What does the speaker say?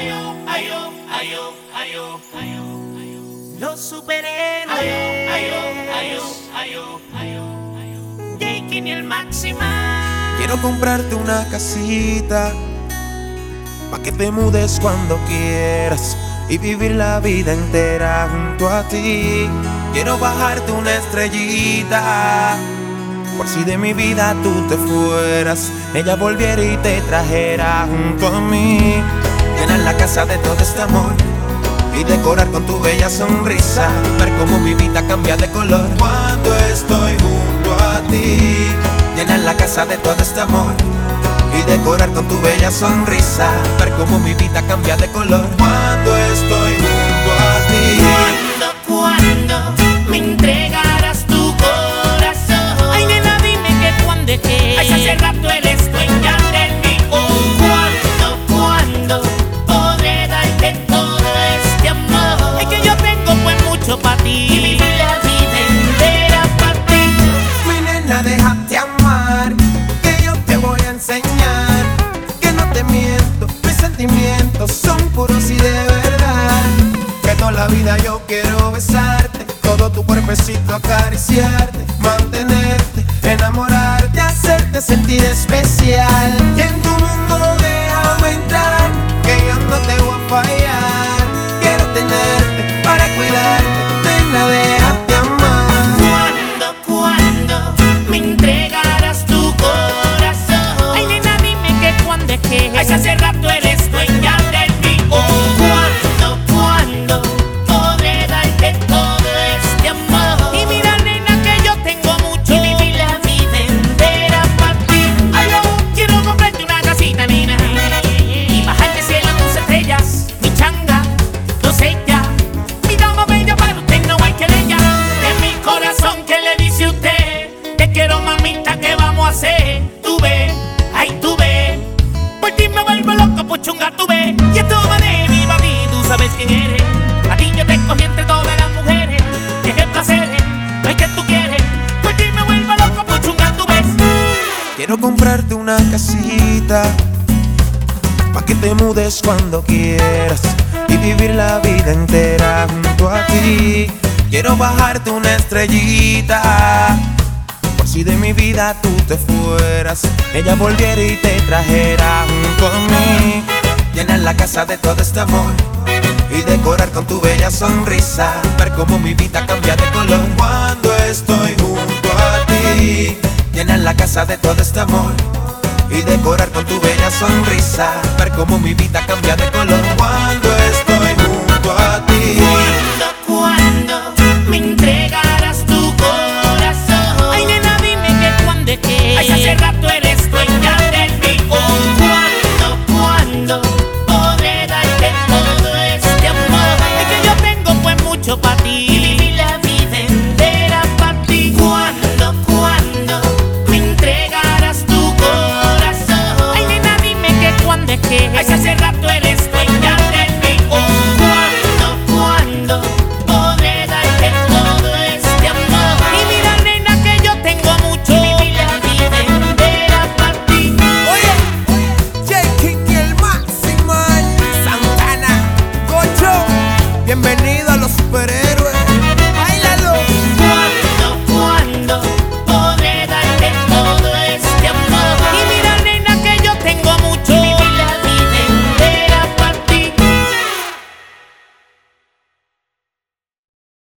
ayo, ayo, ayo, ayo, ayo, ayo. Los superhéroes. Ayo, ayo, ayo, ayo, ayo. Taking el máxima. Quiero comprarte una casita Pa' que te mudes cuando quieras Y vivir la vida entera junto a ti Quiero bajarte una estrellita Por si de mi vida tú te fueras Ella volviera y te trajera junto a mí casa de todo este amor y decorar con tu bella sonrisa. Ver cómo mi vida cambia de color cuando estoy junto a ti. Llenar la casa de todo este amor y decorar con tu bella sonrisa. Ver cómo mi vida cambia de color todo este amor. Es que yo tengo pues mucho para ti. Y vivir la vida entera para ti. Mi nena, déjate amar, que yo te voy a enseñar. Que no te miento, mis sentimientos son puros y de verdad. Que toda la vida yo quiero besarte, todo tu cuerpecito acariciarte, mantenerte, enamorarte, hacerte sentir especial. Tenerte para cuidarte, nena, déjate amar. Comprarte una casita. Pa' que te mudes cuando quieras Y vivir la vida entera junto a ti. Quiero bajarte una estrellita Por si de mi vida tú te fueras. Ella volviera y te trajera junto a mí. Llenar la casa de todo este amor y decorar con tu bella sonrisa. Ver cómo mi vida cambia de color cuando estoy la casa de todo este amor y decorar con tu bella sonrisa. Ver cómo mi vida cambia de color cuando estoy